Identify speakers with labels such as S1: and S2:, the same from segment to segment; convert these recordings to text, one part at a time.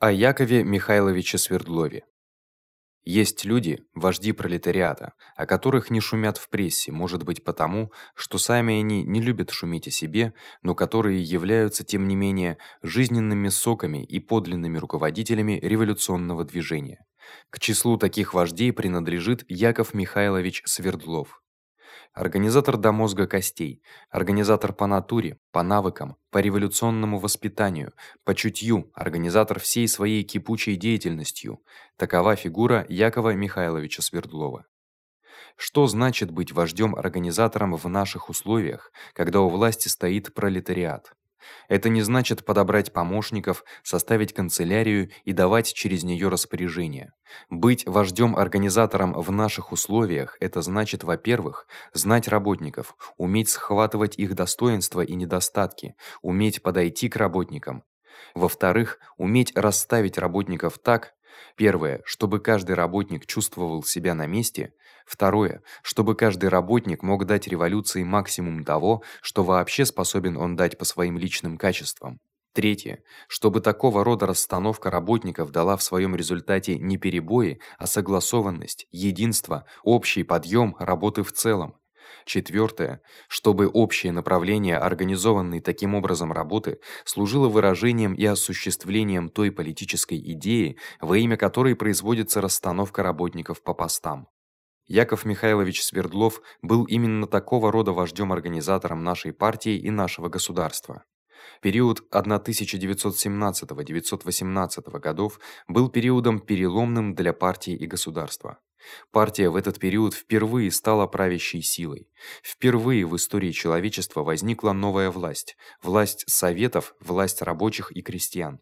S1: О Якове Михайловиче Свердлове. Есть люди, вожди пролетариата, о которых не шумят в прессе, может быть, потому, что сами они не любят шуметь о себе, но которые являются тем не менее жизненными соками и подлинными руководителями революционного движения. К числу таких вождей принадлежит Яков Михайлович Свердлов организатор до мозга костей, организатор по натуре, по навыкам, по революционному воспитанию, по чутью, организатор всей своей кипучей деятельностью. Такова фигура Якова Михайловича Свердлова. Что значит быть вождём-организатором в наших условиях, когда у власти стоит пролетариат? Это не значит подобрать помощников, составить канцелярию и давать через неё распоряжения. Быть вождём-организатором в наших условиях это значит, во-первых, знать работников, уметь схватывать их достоинства и недостатки, уметь подойти к работникам. Во-вторых, уметь расставить работников так, Первое, чтобы каждый работник чувствовал себя на месте. Второе, чтобы каждый работник мог дать революции максимум того, что вообще способен он дать по своим личным качествам. Третье, чтобы такого рода расстановка работников дала в своём результате не перебои, а согласованность, единство, общий подъём работы в целом. Четвёртое, чтобы общее направление организованной таким образом работы служило выражением и осуществлением той политической идеи, во имя которой производится расстановка работников по постам. Яков Михайлович Свердлов был именно такого рода вождём-организатором нашей партии и нашего государства. Период 1917-1918 годов был периодом переломным для партии и государства. Партия в этот период впервые стала правящей силой. Впервые в истории человечества возникла новая власть власть советов, власть рабочих и крестьян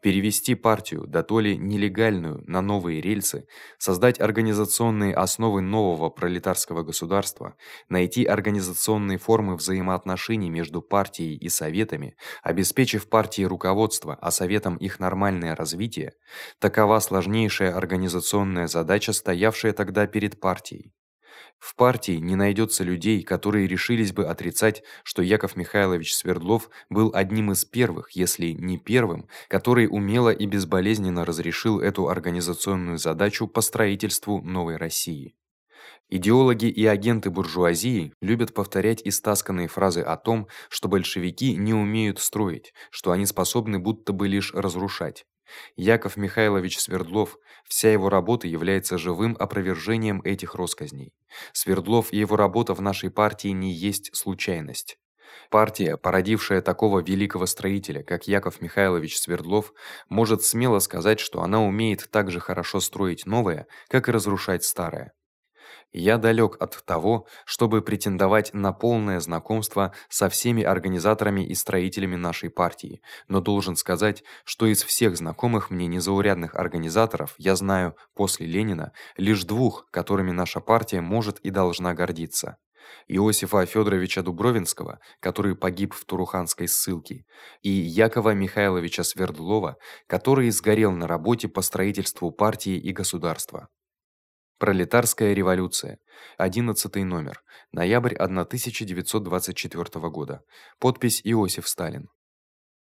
S1: перевести партию, да то ли нелегальную, на новые рельсы, создать организационные основы нового пролетарского государства, найти организационные формы взаимоотношений между партией и советами, обеспечив партии руководство, а советам их нормальное развитие, такова сложнейшая организационная задача, стоявшая тогда перед партией. В партии не найдётся людей, которые решились бы отрицать, что Яков Михайлович Свердлов был одним из первых, если не первым, который умело и безболезненно разрешил эту организационную задачу по строительству новой России. Идеологи и агенты буржуазии любят повторять истасканные фразы о том, что большевики не умеют строить, что они способны будто бы лишь разрушать. Яков Михайлович Свердлов, вся его работа является живым опровержением этих россказней. Свердлов и его работа в нашей партии не есть случайность. Партия, породившая такого великого строителя, как Яков Михайлович Свердлов, может смело сказать, что она умеет так же хорошо строить новое, как и разрушать старое. Я далёк от того, чтобы претендовать на полное знакомство со всеми организаторами и строителями нашей партии, но должен сказать, что из всех знакомых мне незаурядных организаторов я знаю после Ленина лишь двух, которыми наша партия может и должна гордиться. Иосифа Фёдоровича Дубровинского, который погиб в Туруханской ссылке, и Якова Михайловича Свердлова, который сгорел на работе по строительству партии и государства. Пролетарская революция. 11 номер. Ноябрь 1924 года. Подпись Иосиф Сталин.